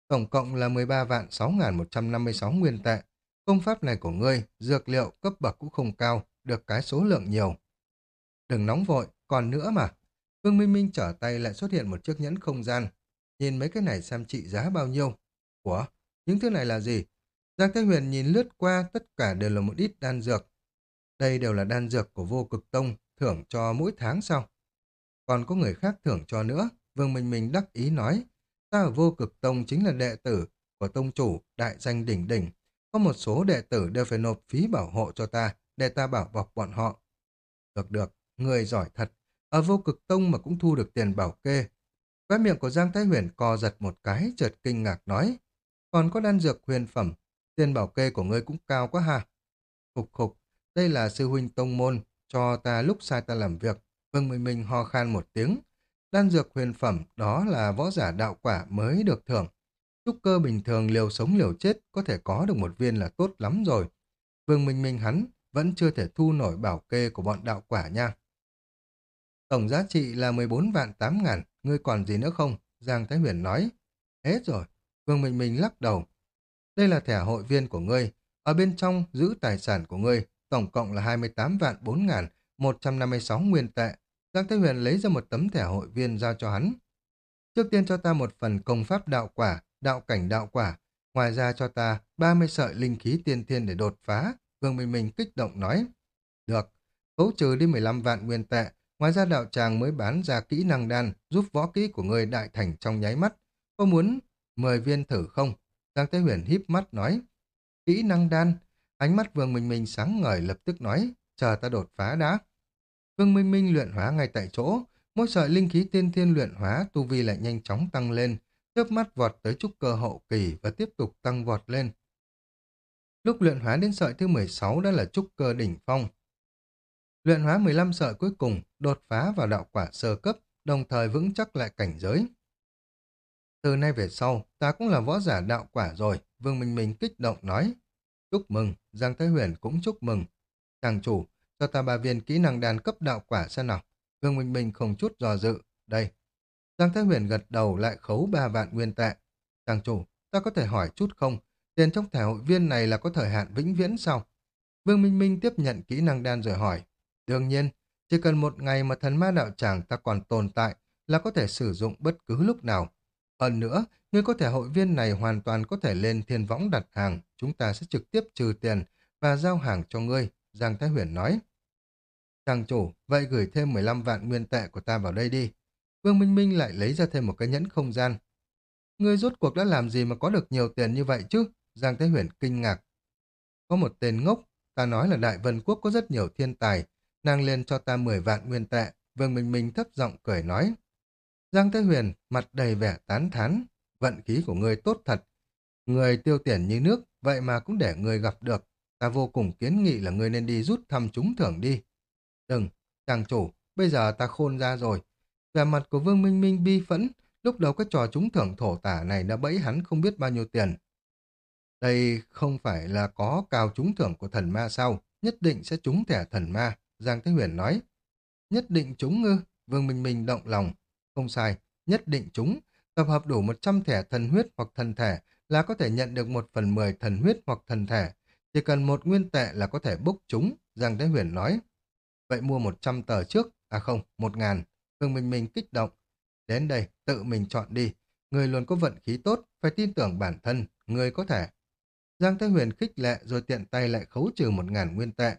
Tổng cộng là 13 vạn 6.156 nguyên tệ. Công pháp này của ngươi, dược liệu cấp bậc cũng không cao, được cái số lượng nhiều. Đừng nóng vội, còn nữa mà. Vương Minh Minh trở tay lại xuất hiện một chiếc nhẫn không gian. Nhìn mấy cái này xem trị giá bao nhiêu. Ủa, những thứ này là gì? Giang Thái Huyền nhìn lướt qua tất cả đều là một ít đan dược. Đây đều là đan dược của vô cực tông, thưởng cho mỗi tháng sau. Còn có người khác thưởng cho nữa, Vương Minh Minh đắc ý nói, ta ở vô cực tông chính là đệ tử của tông chủ, đại danh đỉnh đỉnh. Có một số đệ tử đều phải nộp phí bảo hộ cho ta, để ta bảo bọc bọn họ. Được được, người giỏi thật, ở vô cực tông mà cũng thu được tiền bảo kê. Quá miệng của Giang Thái Huyền co giật một cái, chợt kinh ngạc nói, còn có đan dược huyền phẩm, tiền bảo kê của ngươi cũng cao quá ha. Khục khục, đây là sư huynh tông môn, cho ta lúc sai ta làm việc. Vương Minh Minh ho khan một tiếng. Đan dược huyền phẩm, đó là võ giả đạo quả mới được thưởng. Trúc cơ bình thường liều sống liều chết có thể có được một viên là tốt lắm rồi. Vương Minh Minh hắn vẫn chưa thể thu nổi bảo kê của bọn đạo quả nha. Tổng giá trị là 14 vạn 8 ngàn, ngươi còn gì nữa không? Giang Thái Huyền nói. Hết rồi. Vương Minh Minh lắc đầu. Đây là thẻ hội viên của ngươi. Ở bên trong giữ tài sản của ngươi, tổng cộng là 28 vạn 4 ngàn 156 nguyên tệ. Giang Thế Huyền lấy ra một tấm thẻ hội viên giao cho hắn. Trước tiên cho ta một phần công pháp đạo quả, đạo cảnh đạo quả. Ngoài ra cho ta 30 sợi linh khí tiên thiên để đột phá. Vương Minh Minh kích động nói. Được, khấu trừ đi 15 vạn nguyên tệ. Ngoài ra đạo tràng mới bán ra kỹ năng đan giúp võ kỹ của người đại thành trong nháy mắt. Có muốn 10 viên thử không? Giang Thế Huyền híp mắt nói. Kỹ năng đan. Ánh mắt Vương Minh Minh sáng ngời lập tức nói. Chờ ta đột phá đã. Vương Minh Minh luyện hóa ngay tại chỗ, mỗi sợi linh khí tiên thiên luyện hóa tu vi lại nhanh chóng tăng lên, chớp mắt vọt tới trúc cơ hậu kỳ và tiếp tục tăng vọt lên. Lúc luyện hóa đến sợi thứ 16 đã là trúc cơ đỉnh phong. Luyện hóa 15 sợi cuối cùng, đột phá vào đạo quả sơ cấp, đồng thời vững chắc lại cảnh giới. Từ nay về sau, ta cũng là võ giả đạo quả rồi, Vương Minh Minh kích động nói. Chúc mừng, Giang Thái Huyền cũng chúc mừng. Chàng chủ, cho ta ba viên kỹ năng đàn cấp đạo quả xem nào. Vương Minh Minh không chút dò dự. Đây. Giang Thái Huyền gật đầu lại khấu ba vạn nguyên tệ. Chàng chủ, ta có thể hỏi chút không? Tiền trong thẻ hội viên này là có thời hạn vĩnh viễn sao? Vương Minh Minh tiếp nhận kỹ năng đan rồi hỏi. Đương nhiên, chỉ cần một ngày mà thần ma đạo tràng ta còn tồn tại là có thể sử dụng bất cứ lúc nào. Hơn nữa, ngươi có thể hội viên này hoàn toàn có thể lên thiên võng đặt hàng, chúng ta sẽ trực tiếp trừ tiền và giao hàng cho ngươi, Giang Thái Huyền nói. Chàng chủ, vậy gửi thêm 15 vạn nguyên tệ của ta vào đây đi. Vương Minh Minh lại lấy ra thêm một cái nhẫn không gian. Ngươi rốt cuộc đã làm gì mà có được nhiều tiền như vậy chứ? Giang thái Huyền kinh ngạc. Có một tên ngốc, ta nói là Đại Vân Quốc có rất nhiều thiên tài, nàng lên cho ta 10 vạn nguyên tệ. Vương Minh Minh thấp giọng cười nói. Giang Thế Huyền mặt đầy vẻ tán thán, vận khí của người tốt thật. Người tiêu tiền như nước, vậy mà cũng để người gặp được. Ta vô cùng kiến nghị là người nên đi rút thăm trúng thưởng đi. Đừng, chàng chủ, bây giờ ta khôn ra rồi. Về mặt của Vương Minh Minh bi phẫn, lúc đầu cái trò trúng thưởng thổ tả này đã bẫy hắn không biết bao nhiêu tiền. Đây không phải là có cao trúng thưởng của thần ma sao, nhất định sẽ trúng thẻ thần ma, Giang Thế Huyền nói. Nhất định trúng ngư, Vương Minh Minh động lòng. Không sai, nhất định chúng Tập hợp đủ 100 thẻ thần huyết hoặc thần thể là có thể nhận được một phần 10 thần huyết hoặc thần thể. Chỉ cần một nguyên tệ là có thể bốc chúng Giang Thế Huyền nói. Vậy mua 100 tờ trước, à không, 1 ngàn. Vương Minh Minh kích động. Đến đây, tự mình chọn đi. Người luôn có vận khí tốt, phải tin tưởng bản thân, người có thể. Giang Thế Huyền khích lệ rồi tiện tay lại khấu trừ một ngàn nguyên tệ.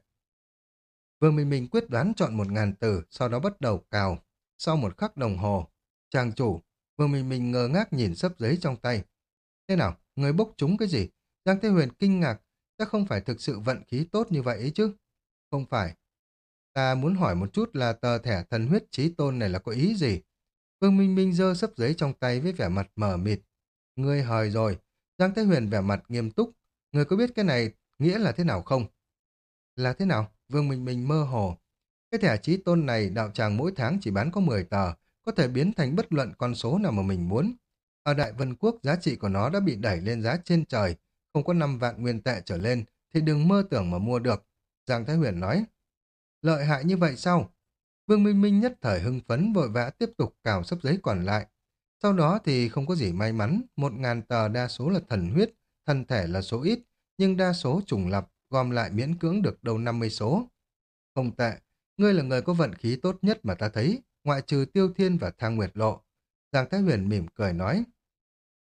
Vương Minh Minh quyết đoán chọn một ngàn từ, sau đó bắt đầu cào. Sau một khắc đồng hồ, chàng chủ, Vương Minh Minh ngơ ngác nhìn sấp giấy trong tay. Thế nào, người bốc trúng cái gì? Giang Thế Huyền kinh ngạc, chắc không phải thực sự vận khí tốt như vậy ấy chứ? Không phải. Ta muốn hỏi một chút là tờ thẻ thần huyết trí tôn này là có ý gì? Vương Minh Minh giơ sấp giấy trong tay với vẻ mặt mờ mịt. Ngươi hời rồi. Giang Thế Huyền vẻ mặt nghiêm túc. Ngươi có biết cái này nghĩa là thế nào không? Là thế nào? Vương Minh Minh mơ hồ. Cái thẻ trí tôn này đạo tràng mỗi tháng chỉ bán có 10 tờ, có thể biến thành bất luận con số nào mà mình muốn. Ở Đại Vân Quốc giá trị của nó đã bị đẩy lên giá trên trời, không có 5 vạn nguyên tệ trở lên thì đừng mơ tưởng mà mua được. Giang Thái Huyền nói. Lợi hại như vậy sao? Vương Minh Minh nhất thời hưng phấn vội vã tiếp tục cào sấp giấy còn lại. Sau đó thì không có gì may mắn, một ngàn tờ đa số là thần huyết, thân thể là số ít, nhưng đa số trùng lập, gom lại miễn cưỡng được đầu 50 số. Không tệ, ngươi là người có vận khí tốt nhất mà ta thấy, ngoại trừ Tiêu Thiên và Thang Nguyệt Lộ. Giang Thái Huyền mỉm cười nói,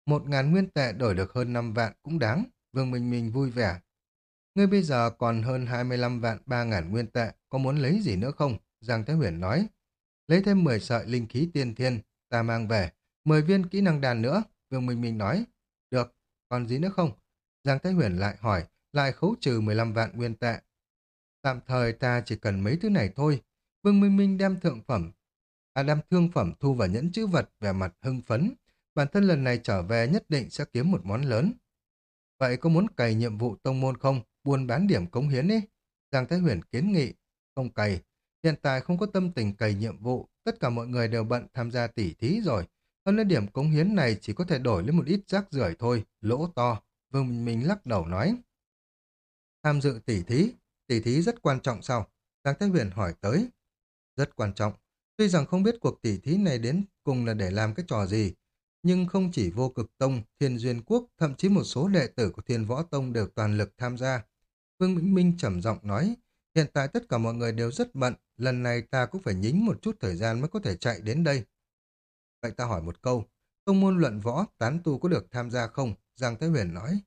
một ngàn nguyên tệ đổi được hơn 5 vạn cũng đáng, Vương Minh Minh vui vẻ. Ngươi bây giờ còn hơn 25 vạn 3 ngàn nguyên tệ, có muốn lấy gì nữa không? Giang Thái Huyền nói. Lấy thêm 10 sợi linh khí tiên thiên, ta mang về. 10 viên kỹ năng đàn nữa, Vương Minh Minh nói. Được, còn gì nữa không? Giang Thái Huyền lại hỏi, lại khấu trừ 15 vạn nguyên tệ. Tạm thời ta chỉ cần mấy thứ này thôi. Vương Minh Minh đem thượng phẩm, à đem thương phẩm thu vào nhẫn chữ vật về mặt hưng phấn. Bản thân lần này trở về nhất định sẽ kiếm một món lớn. Vậy có muốn cày nhiệm vụ tông môn không? Buôn bán điểm cống hiến ấy? Giang Thái Huyền kiến nghị. Không cày. Hiện tại không có tâm tình cày nhiệm vụ. Tất cả mọi người đều bận tham gia tỉ thí rồi. Hơn nữa điểm cống hiến này chỉ có thể đổi lấy một ít rác rưởi thôi. Lỗ to. Vương Minh Minh lắc đầu nói. Tham dự tỉ thí tỷ thí rất quan trọng sao? Giang Thái Huyền hỏi tới. Rất quan trọng. Tuy rằng không biết cuộc tỷ thí này đến cùng là để làm cái trò gì, nhưng không chỉ vô cực tông, thiên duyên quốc, thậm chí một số đệ tử của thiên võ tông đều toàn lực tham gia. Vương Minh Minh trầm giọng nói, hiện tại tất cả mọi người đều rất bận, lần này ta cũng phải nhính một chút thời gian mới có thể chạy đến đây. Vậy ta hỏi một câu, tông môn luận võ, tán tu có được tham gia không? Giang Thái Huyền nói,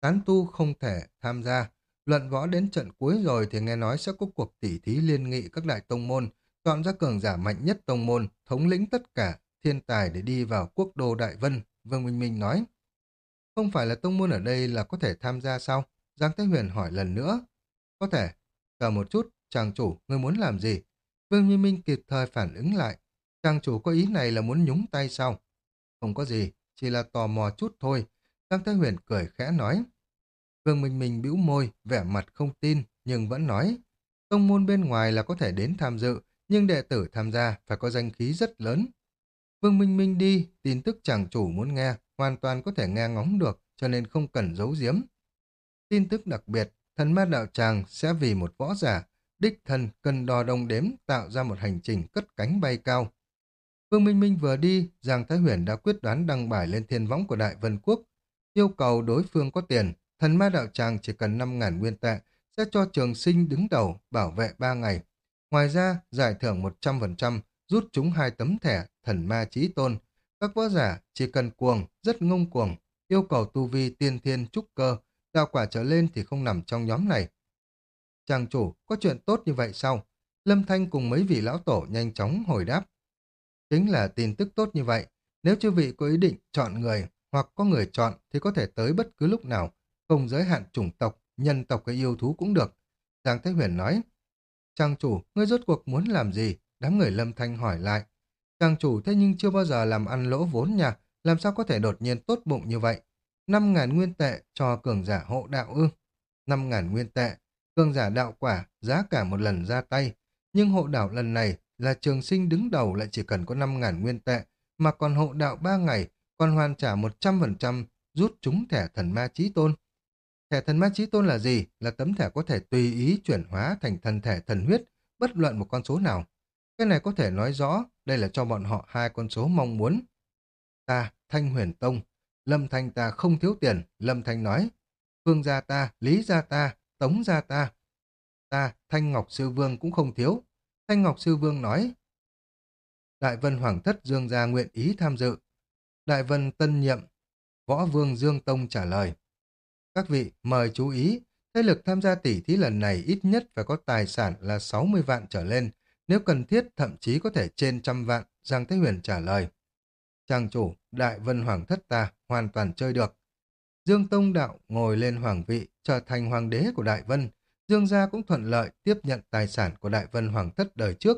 tán tu không thể tham gia, luận võ đến trận cuối rồi thì nghe nói sẽ có cuộc tỉ thí liên nghị các đại tông môn, chọn ra cường giả mạnh nhất tông môn, thống lĩnh tất cả thiên tài để đi vào quốc đô Đại Vân, Vương Minh Minh nói. Không phải là tông môn ở đây là có thể tham gia sao? Giang Thế Huyền hỏi lần nữa. Có thể. Chờ một chút, chàng chủ, ngươi muốn làm gì? Vương Minh Minh kịp thời phản ứng lại. Chàng chủ có ý này là muốn nhúng tay sao? Không có gì, chỉ là tò mò chút thôi. Giang Thế Huyền cười khẽ nói. Vương Minh Minh bĩu môi, vẻ mặt không tin, nhưng vẫn nói. Tông môn bên ngoài là có thể đến tham dự, nhưng đệ tử tham gia phải có danh khí rất lớn. Vương Minh Minh đi, tin tức chàng chủ muốn nghe, hoàn toàn có thể nghe ngóng được, cho nên không cần giấu giếm. Tin tức đặc biệt, thần ma đạo tràng sẽ vì một võ giả, đích thần cần đo đông đếm tạo ra một hành trình cất cánh bay cao. Vương Minh Minh vừa đi, Giang Thái Huyền đã quyết đoán đăng bài lên thiên võng của Đại Vân Quốc, yêu cầu đối phương có tiền, thần ma đạo tràng chỉ cần 5.000 nguyên tệ, sẽ cho trường sinh đứng đầu bảo vệ 3 ngày. Ngoài ra, giải thưởng 100%, rút chúng hai tấm thẻ thần ma trí tôn. Các võ giả chỉ cần cuồng, rất ngông cuồng, yêu cầu tu vi tiên thiên trúc cơ, đạo quả trở lên thì không nằm trong nhóm này. Chàng chủ, có chuyện tốt như vậy sao? Lâm Thanh cùng mấy vị lão tổ nhanh chóng hồi đáp. Chính là tin tức tốt như vậy. Nếu chư vị có ý định chọn người hoặc có người chọn thì có thể tới bất cứ lúc nào, không giới hạn chủng tộc, nhân tộc hay yêu thú cũng được. Giang Thế Huyền nói, Trang chủ, ngươi rốt cuộc muốn làm gì? Đám người lâm thanh hỏi lại. Trang chủ thế nhưng chưa bao giờ làm ăn lỗ vốn nhà, làm sao có thể đột nhiên tốt bụng như vậy? năm ngàn nguyên tệ cho cường giả hộ đạo ư? năm ngàn nguyên tệ, cường giả đạo quả, giá cả một lần ra tay. Nhưng hộ đạo lần này là trường sinh đứng đầu lại chỉ cần có năm ngàn nguyên tệ, mà còn hộ đạo ba ngày, còn hoàn trả một trăm phần trăm rút chúng thẻ thần ma trí tôn. Thẻ thần ma trí tôn là gì? Là tấm thẻ có thể tùy ý chuyển hóa thành thần thẻ thần huyết, bất luận một con số nào. Cái này có thể nói rõ, đây là cho bọn họ hai con số mong muốn. Ta, Thanh Huyền Tông, Lâm Thanh ta không thiếu tiền, Lâm Thanh nói. Phương gia ta, Lý gia ta, Tống gia ta. Ta, Thanh Ngọc Sư Vương cũng không thiếu. Thanh Ngọc Sư Vương nói. Đại Vân Hoàng Thất Dương gia nguyện ý tham dự. Đại Vân Tân Nhiệm, Võ Vương Dương Tông trả lời. Các vị, mời chú ý, thế lực tham gia tỷ thí lần này ít nhất phải có tài sản là 60 vạn trở lên, nếu cần thiết thậm chí có thể trên trăm vạn, Giang Thế Huyền trả lời. Trang chủ, Đại Vân Hoàng Thất ta hoàn toàn chơi được. Dương Tông Đạo ngồi lên hoàng vị, trở thành hoàng đế của Đại Vân. Dương gia cũng thuận lợi tiếp nhận tài sản của Đại Vân Hoàng Thất đời trước.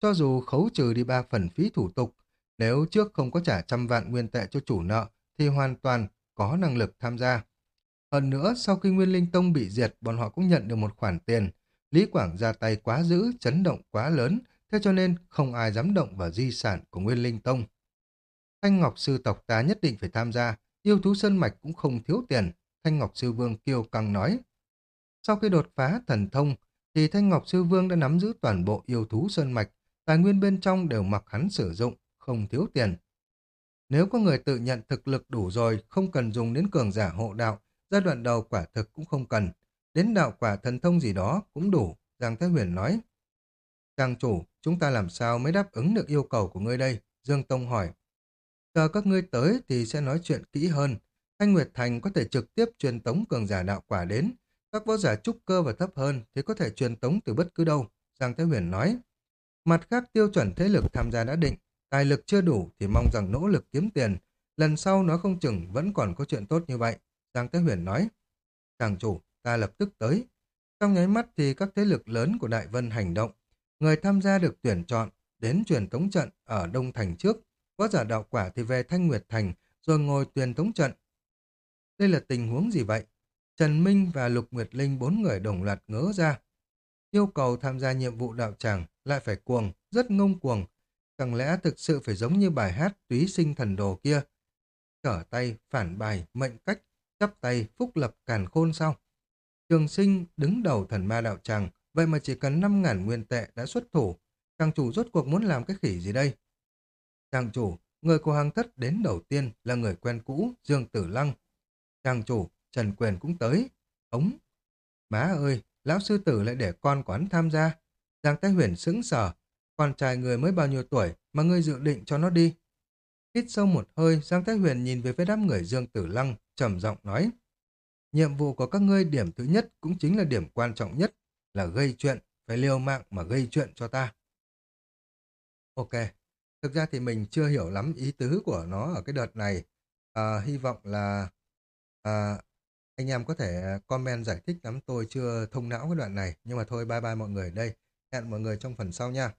Cho dù khấu trừ đi ba phần phí thủ tục, nếu trước không có trả trăm vạn nguyên tệ cho chủ nợ, thì hoàn toàn có năng lực tham gia. Hơn nữa, sau khi Nguyên Linh Tông bị diệt, bọn họ cũng nhận được một khoản tiền. Lý Quảng ra tay quá dữ, chấn động quá lớn, thế cho nên không ai dám động vào di sản của Nguyên Linh Tông. Thanh Ngọc Sư tộc ta nhất định phải tham gia, yêu thú sơn mạch cũng không thiếu tiền, Thanh Ngọc Sư Vương kiêu căng nói. Sau khi đột phá thần thông, thì Thanh Ngọc Sư Vương đã nắm giữ toàn bộ yêu thú sơn mạch, tài nguyên bên trong đều mặc hắn sử dụng, không thiếu tiền. Nếu có người tự nhận thực lực đủ rồi, không cần dùng đến cường giả hộ đạo, giai đoạn đầu quả thực cũng không cần. Đến đạo quả thần thông gì đó cũng đủ, Giang Thái Huyền nói. Trang chủ, chúng ta làm sao mới đáp ứng được yêu cầu của ngươi đây? Dương Tông hỏi. Chờ các ngươi tới thì sẽ nói chuyện kỹ hơn. Thanh Nguyệt Thành có thể trực tiếp truyền tống cường giả đạo quả đến. Các võ giả trúc cơ và thấp hơn thì có thể truyền tống từ bất cứ đâu, Giang Thế Huyền nói. Mặt khác tiêu chuẩn thế lực tham gia đã định, tài lực chưa đủ thì mong rằng nỗ lực kiếm tiền. Lần sau nó không chừng vẫn còn có chuyện tốt như vậy, Giang Thế Huyền nói. Chàng chủ, ta lập tức tới. Trong nháy mắt thì các thế lực lớn của Đại Vân hành động. Người tham gia được tuyển chọn đến truyền tống trận ở Đông Thành trước. có giả đạo quả thì về Thanh Nguyệt Thành rồi ngồi tuyển tống trận. Đây là tình huống gì vậy? Trần Minh và Lục Nguyệt Linh bốn người đồng loạt ngớ ra. Yêu cầu tham gia nhiệm vụ đạo tràng lại phải cuồng, rất ngông cuồng. Chẳng lẽ thực sự phải giống như bài hát túy sinh thần đồ kia? Trở tay, phản bài, mệnh cách, chắp tay, phúc lập càn khôn sao? Trường sinh đứng đầu thần ma đạo tràng, vậy mà chỉ cần 5.000 nguyên tệ đã xuất thủ. Chàng chủ rốt cuộc muốn làm cái khỉ gì đây? Chàng chủ, người của hàng thất đến đầu tiên là người quen cũ, Dương Tử Lăng. Chàng chủ, Trần Quyền cũng tới. Ống! Má ơi, lão sư tử lại để con quán tham gia. Giang Thái Huyền sững sờ. Con trai người mới bao nhiêu tuổi mà ngươi dự định cho nó đi? Hít sâu một hơi, Giang Thái Huyền nhìn về phía đám người Dương Tử Lăng, trầm giọng nói. Nhiệm vụ của các ngươi điểm thứ nhất cũng chính là điểm quan trọng nhất, là gây chuyện, phải liều mạng mà gây chuyện cho ta. Ok, thực ra thì mình chưa hiểu lắm ý tứ của nó ở cái đợt này. À, hy vọng là à, anh em có thể comment giải thích lắm tôi chưa thông não cái đoạn này. Nhưng mà thôi bye bye mọi người đây. Hẹn mọi người trong phần sau nha.